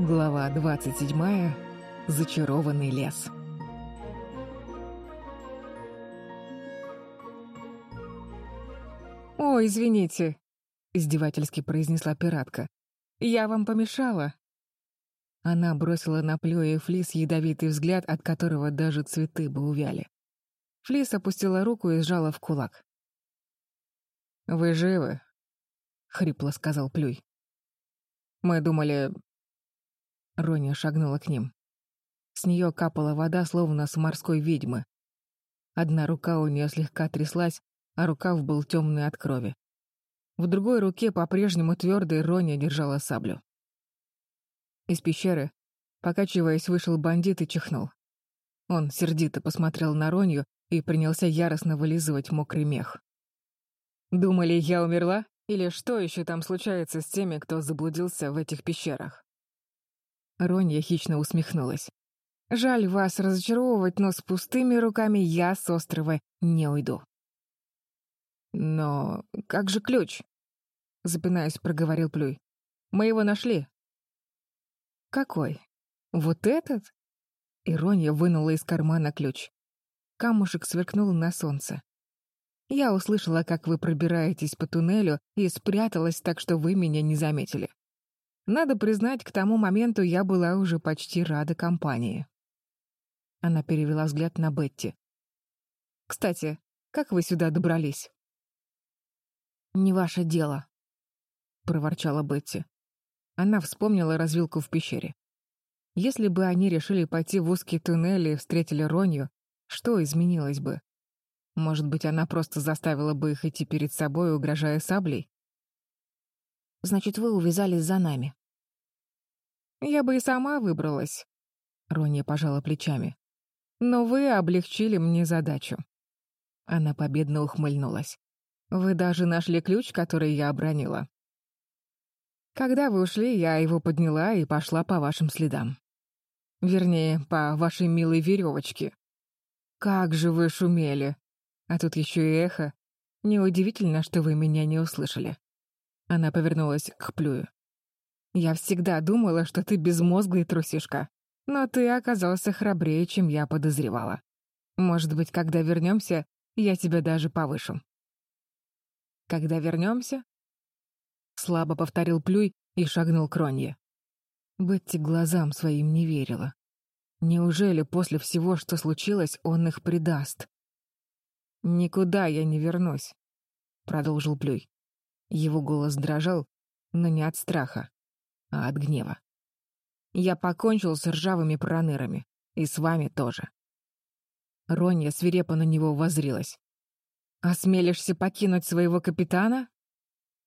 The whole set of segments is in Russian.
Глава 27. Зачарованный лес. «О, извините», — издевательски произнесла пиратка. «Я вам помешала?» Она бросила на Плюя и Флис ядовитый взгляд, от которого даже цветы бы увяли. Флис опустила руку и сжала в кулак. «Вы живы?» — хрипло сказал Плюй. «Мы думали, Роня шагнула к ним. С нее капала вода, словно с морской ведьмы. Одна рука у нее слегка тряслась, а рукав был темный от крови. В другой руке, по-прежнему твердой, Роня держала саблю. Из пещеры, покачиваясь, вышел бандит и чихнул. Он сердито посмотрел на Ронью и принялся яростно вылизывать мокрый мех. «Думали, я умерла? Или что еще там случается с теми, кто заблудился в этих пещерах?» Ронья хищно усмехнулась. «Жаль вас разочаровывать, но с пустыми руками я с острова не уйду». «Но как же ключ?» — запинаясь, проговорил Плюй. «Мы его нашли». «Какой? Вот этот?» Ирония вынула из кармана ключ. Камушек сверкнул на солнце. Я услышала, как вы пробираетесь по туннелю, и спряталась так, что вы меня не заметили. Надо признать, к тому моменту я была уже почти рада компании. Она перевела взгляд на Бетти. «Кстати, как вы сюда добрались?» «Не ваше дело», — проворчала Бетти. Она вспомнила развилку в пещере. Если бы они решили пойти в узкий туннель и встретили Ронью, что изменилось бы? Может быть, она просто заставила бы их идти перед собой, угрожая саблей? Значит, вы увязались за нами. Я бы и сама выбралась. Ронья пожала плечами. Но вы облегчили мне задачу. Она победно ухмыльнулась. Вы даже нашли ключ, который я обронила. Когда вы ушли, я его подняла и пошла по вашим следам. Вернее, по вашей милой веревочке. Как же вы шумели! А тут еще и эхо. Неудивительно, что вы меня не услышали. Она повернулась к Плюю. «Я всегда думала, что ты безмозглый трусишка, но ты оказался храбрее, чем я подозревала. Может быть, когда вернемся, я тебя даже повышу». «Когда вернемся?» Слабо повторил Плюй и шагнул к Ронье. Бетти глазам своим не верила. Неужели после всего, что случилось, он их предаст? «Никуда я не вернусь», — продолжил Плюй. Его голос дрожал, но не от страха, а от гнева. «Я покончил с ржавыми пронырами, и с вами тоже». Ронья свирепо на него возрилась. «Осмелишься покинуть своего капитана?»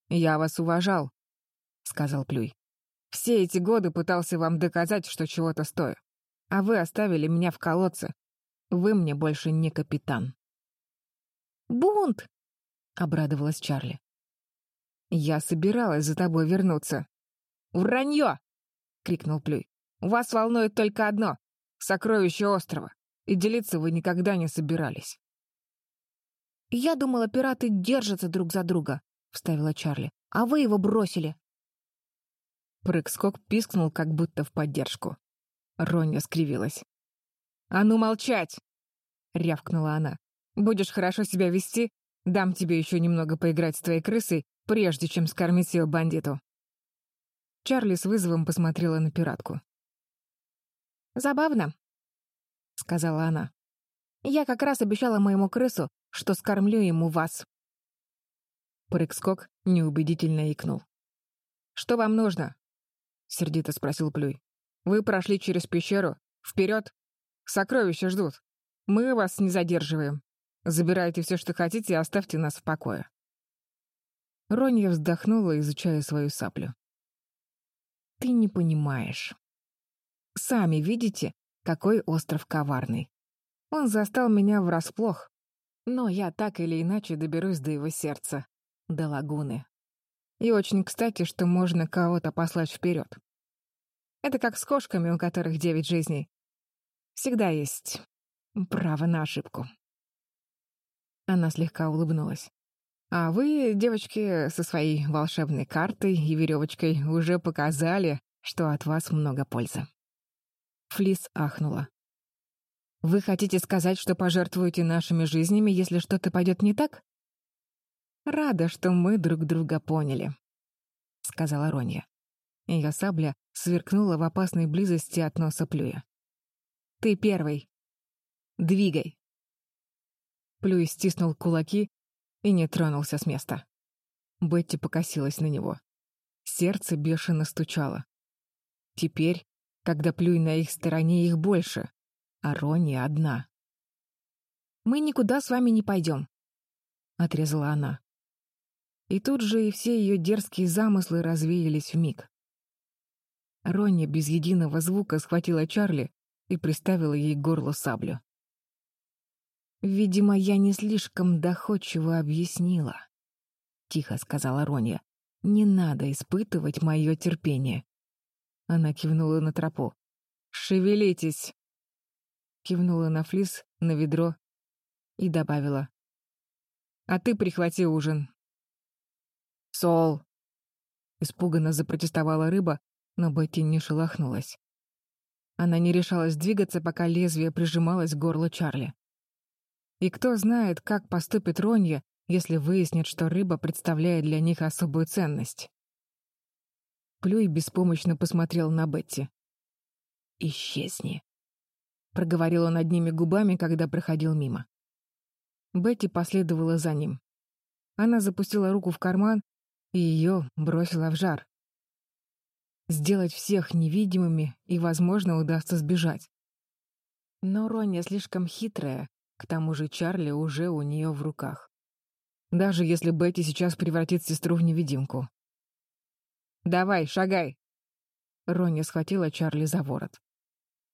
«Я вас уважал», — сказал Плюй. «Все эти годы пытался вам доказать, что чего-то стою. А вы оставили меня в колодце. Вы мне больше не капитан». «Бунт!» — обрадовалась Чарли. «Я собиралась за тобой вернуться». «Вранье!» — крикнул Плюй. «Вас волнует только одно — сокровище острова, и делиться вы никогда не собирались». «Я думала, пираты держатся друг за друга», — вставила Чарли. «А вы его бросили». Прыг-скок пискнул, как будто в поддержку. Ронja скривилась. «А ну молчать!» — рявкнула она. «Будешь хорошо себя вести, дам тебе еще немного поиграть с твоей крысой, прежде чем скормить ее бандиту». Чарли с вызовом посмотрела на пиратку. «Забавно», — сказала она. «Я как раз обещала моему крысу, что скормлю ему вас». Прыг-скок неубедительно икнул. «Что вам нужно?» — сердито спросил Плюй. «Вы прошли через пещеру. Вперед! Сокровища ждут. Мы вас не задерживаем. Забирайте все, что хотите, и оставьте нас в покое». Ронья вздохнула, изучая свою саплю. «Ты не понимаешь. Сами видите, какой остров коварный. Он застал меня врасплох, но я так или иначе доберусь до его сердца, до лагуны. И очень кстати, что можно кого-то послать вперед. Это как с кошками, у которых девять жизней. Всегда есть право на ошибку». Она слегка улыбнулась. А вы, девочки, со своей волшебной картой и веревочкой уже показали, что от вас много пользы». Флис ахнула. «Вы хотите сказать, что пожертвуете нашими жизнями, если что-то пойдет не так?» «Рада, что мы друг друга поняли», — сказала Ронья. Ее сабля сверкнула в опасной близости от носа Плюя. «Ты первый. Двигай!» Плюй стиснул кулаки и не тронулся с места. Бетти покосилась на него. Сердце бешено стучало. Теперь, когда Плюй на их стороне, их больше, а Ронни одна. «Мы никуда с вами не пойдем», — отрезала она. И тут же и все ее дерзкие замыслы развеялись в миг. Ронни без единого звука схватила Чарли и приставила ей к горлу саблю. «Видимо, я не слишком доходчиво объяснила», — тихо сказала Ронья. «Не надо испытывать мое терпение». Она кивнула на тропу. «Шевелитесь!» Кивнула на флис, на ведро и добавила. «А ты прихвати ужин». «Сол!» Испуганно запротестовала рыба, но Бетти не шелохнулась. Она не решалась двигаться, пока лезвие прижималось к горлу Чарли. И кто знает, как поступит Ронья, если выяснит, что рыба представляет для них особую ценность. Плюй беспомощно посмотрел на Бетти. «Исчезни», — проговорил он одними губами, когда проходил мимо. Бетти последовала за ним. Она запустила руку в карман, и ее бросила в жар. Сделать всех невидимыми, и, возможно, удастся сбежать. Но Ронья слишком хитрая, к тому же Чарли уже у нее в руках. Даже если Бетти сейчас превратит сестру в невидимку. «Давай, шагай!» Ронни схватила Чарли за ворот.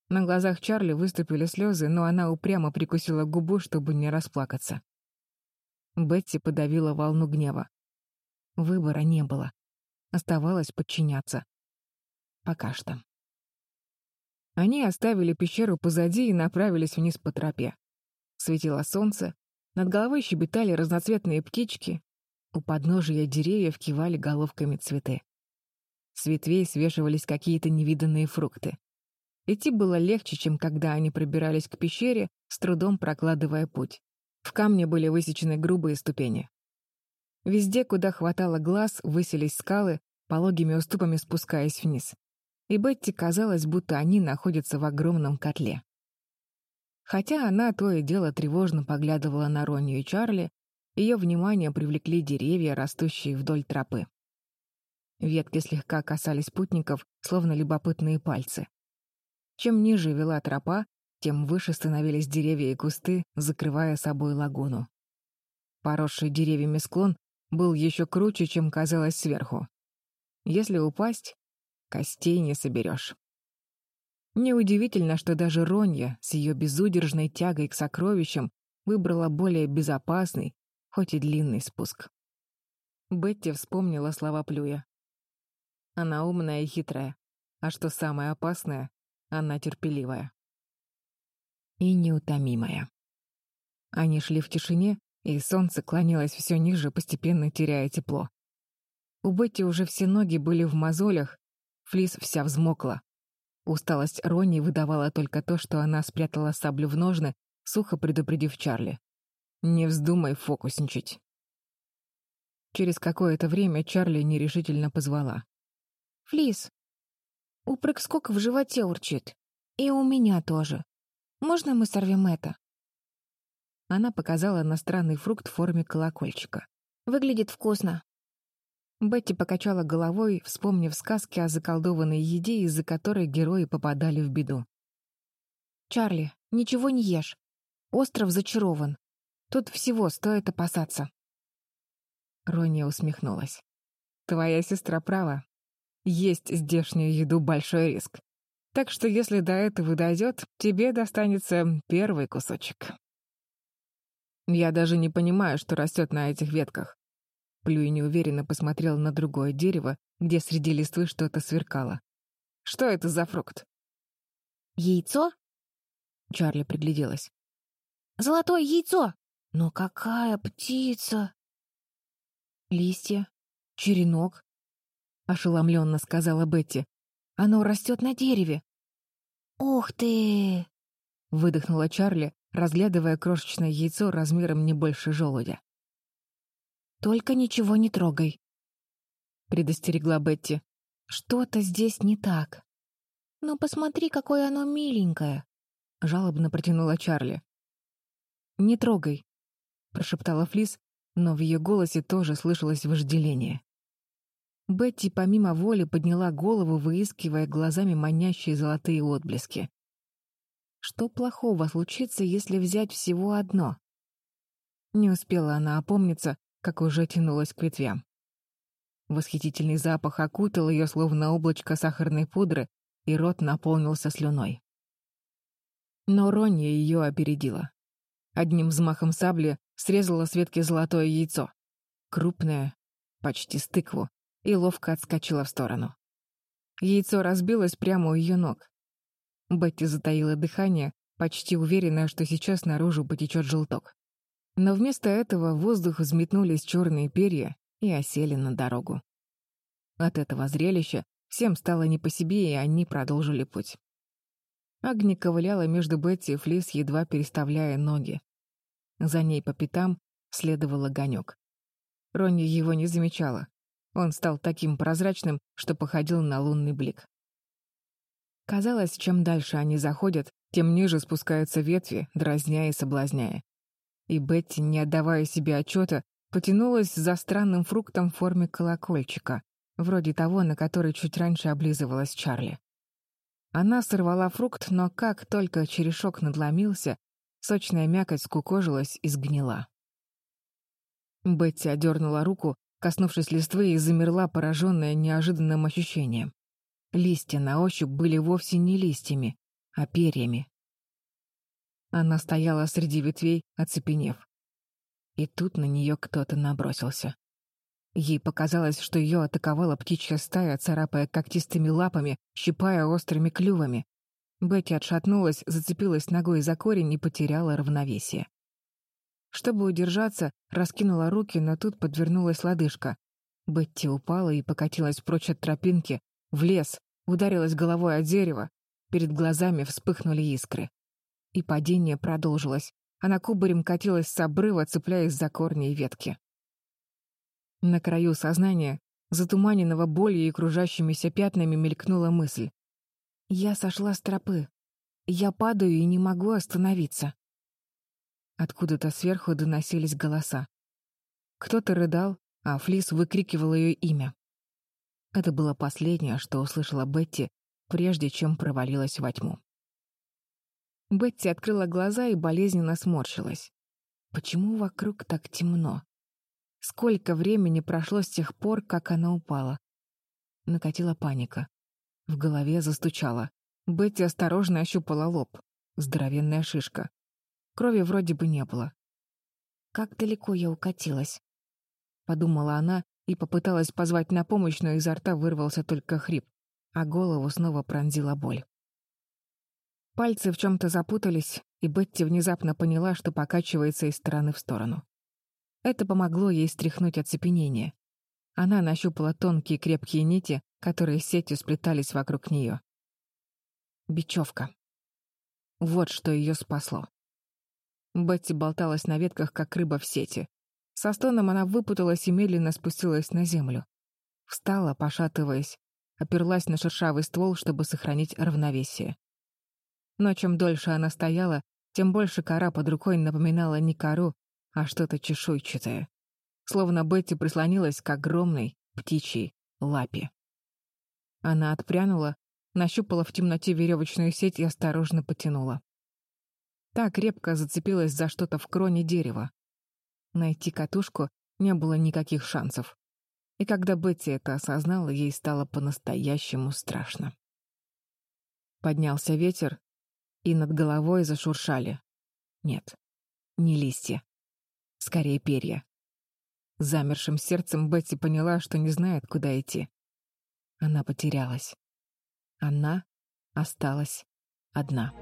На глазах Чарли выступили слезы, но она упрямо прикусила губу, чтобы не расплакаться. Бетти подавила волну гнева. Выбора не было. Оставалось подчиняться. Пока что. Они оставили пещеру позади и направились вниз по тропе. Светило солнце, над головой щебетали разноцветные птички, у подножия деревьев кивали головками цветы. С ветвей свешивались какие-то невиданные фрукты. Идти было легче, чем когда они пробирались к пещере, с трудом прокладывая путь. В камне были высечены грубые ступени. Везде, куда хватало глаз, высились скалы, пологими уступами спускаясь вниз. И Бетти казалось, будто они находятся в огромном котле. Хотя она то и дело тревожно поглядывала на Ронью и Чарли, ее внимание привлекли деревья, растущие вдоль тропы. Ветки слегка касались путников, словно любопытные пальцы. Чем ниже вела тропа, тем выше становились деревья и кусты, закрывая собой лагуну. Поросший деревьями склон был еще круче, чем казалось сверху. Если упасть, костей не соберешь. Неудивительно, что даже Ронья с ее безудержной тягой к сокровищам выбрала более безопасный, хоть и длинный спуск. Бетти вспомнила слова Плюя. Она умная и хитрая, а что самое опасное, она терпеливая. И неутомимая. Они шли в тишине, и солнце клонилось все ниже, постепенно теряя тепло. У Бетти уже все ноги были в мозолях, флис вся взмокла. Усталость Ронни выдавала только то, что она спрятала саблю в ножны, сухо предупредив Чарли. «Не вздумай фокусничать». Через какое-то время Чарли нерешительно позвала. «Флис, у сколько в животе урчит. И у меня тоже. Можно мы сорвем это?» Она показала на странный фрукт в форме колокольчика. «Выглядит вкусно. Бетти покачала головой, вспомнив сказки о заколдованной еде, из-за которой герои попадали в беду. «Чарли, ничего не ешь. Остров зачарован. Тут всего стоит опасаться». Ронни усмехнулась. «Твоя сестра права. Есть здешнюю еду большой риск. Так что если до этого дойдет, тебе достанется первый кусочек». Я даже не понимаю, что растет на этих ветках. Плюй неуверенно посмотрел на другое дерево, где среди листвы что-то сверкало. «Что это за фрукт?» «Яйцо?» Чарли пригляделась. «Золотое яйцо! Но какая птица!» «Листья, черенок», — ошеломленно сказала Бетти. Оно растет на дереве. «Ух ты!» — выдохнула Чарли, разглядывая крошечное яйцо размером не больше желудя. «Только ничего не трогай», — предостерегла Бетти. «Что-то здесь не так». «Ну, посмотри, какое оно миленькое», — жалобно протянула Чарли. «Не трогай», — прошептала Флис, но в ее голосе тоже слышалось вожделение. Бетти помимо воли подняла голову, выискивая глазами манящие золотые отблески. Что плохого случится, если взять всего одно? Не успела она опомниться, как уже тянулась к ветвям. Восхитительный запах окутал ее, словно облачко сахарной пудры, и рот наполнился слюной. Но Ронни ее опередила. Одним взмахом сабли срезала с ветки золотое яйцо. Крупное, почти с тыкву, и ловко отскочила в сторону. Яйцо разбилось прямо у ее ног. Бетти затаила дыхание, почти уверенная, что сейчас наружу потечет желток. Но вместо этого в воздух взметнулись черные перья и осели на дорогу. От этого зрелища всем стало не по себе, и они продолжили путь. Агни ковыляла между Бетти и Флис, едва переставляя ноги. За ней по пятам следовал огонек. Ронни его не замечала. Он стал таким прозрачным, что походил на лунный блик. Казалось, чем дальше они заходят, тем ниже спускаются ветви, дразня и соблазняя. И Бетти, не отдавая себе отчета, потянулась за странным фруктом в форме колокольчика, вроде того, на который чуть раньше облизывалась Чарли. Она сорвала фрукт, но как только черешок надломился, сочная мякоть скукожилась и сгнила. Бетти одернула руку, коснувшись листвы, и замерла, пораженная неожиданным ощущением. Листья на ощупь были вовсе не листьями, а перьями. Она стояла среди ветвей, оцепенев. И тут на нее кто-то набросился. Ей показалось, что ее атаковала птичья стая, царапая когтистыми лапами, щипая острыми клювами. Бетти отшатнулась, зацепилась ногой за корень и потеряла равновесие. Чтобы удержаться, раскинула руки, но тут подвернулась лодыжка. Бетти упала и покатилась прочь от тропинки, в лес, ударилась головой о дерево, перед глазами вспыхнули искры. И падение продолжилось. Она кубарем катилась с обрыва, цепляясь за корни и ветки. На краю сознания, затуманенного болью и кружащимися пятнами, мелькнула мысль. «Я сошла с тропы. Я падаю и не могу остановиться». Откуда-то сверху доносились голоса. Кто-то рыдал, а Флис выкрикивал ее имя. Это было последнее, что услышала Бетти, прежде чем провалилась во тьму. Бетти открыла глаза и болезненно сморщилась. Почему вокруг так темно? Сколько времени прошло с тех пор, как она упала? Накатила паника. В голове застучало. Бетти осторожно ощупала лоб. Здоровенная шишка. Крови вроде бы не было. «Как далеко я укатилась?» Подумала она и попыталась позвать на помощь, но изо рта вырвался только хрип, а голову снова пронзила боль. Пальцы в чем-то запутались, и Бетти внезапно поняла, что покачивается из стороны в сторону. Это помогло ей стряхнуть оцепенение. Она нащупала тонкие крепкие нити, которые сетью сплетались вокруг нее. Бечевка. Вот что ее спасло. Бетти болталась на ветках, как рыба в сети. Со стоном она выпуталась и медленно спустилась на землю. Встала, пошатываясь, оперлась на шершавый ствол, чтобы сохранить равновесие. Но чем дольше она стояла, тем больше кора под рукой напоминала не кору, а что-то чешуйчатое. Словно Бетти прислонилась к огромной птичьей лапе. Она отпрянула, нащупала в темноте веревочную сеть и осторожно потянула. Та крепко зацепилась за что-то в кроне дерева. Найти катушку не было никаких шансов. И когда Бетти это осознала, ей стало по-настоящему страшно. Поднялся ветер, и над головой зашуршали. Нет, не листья. Скорее перья. Замершим сердцем Бетти поняла, что не знает, куда идти. Она потерялась. Она осталась одна.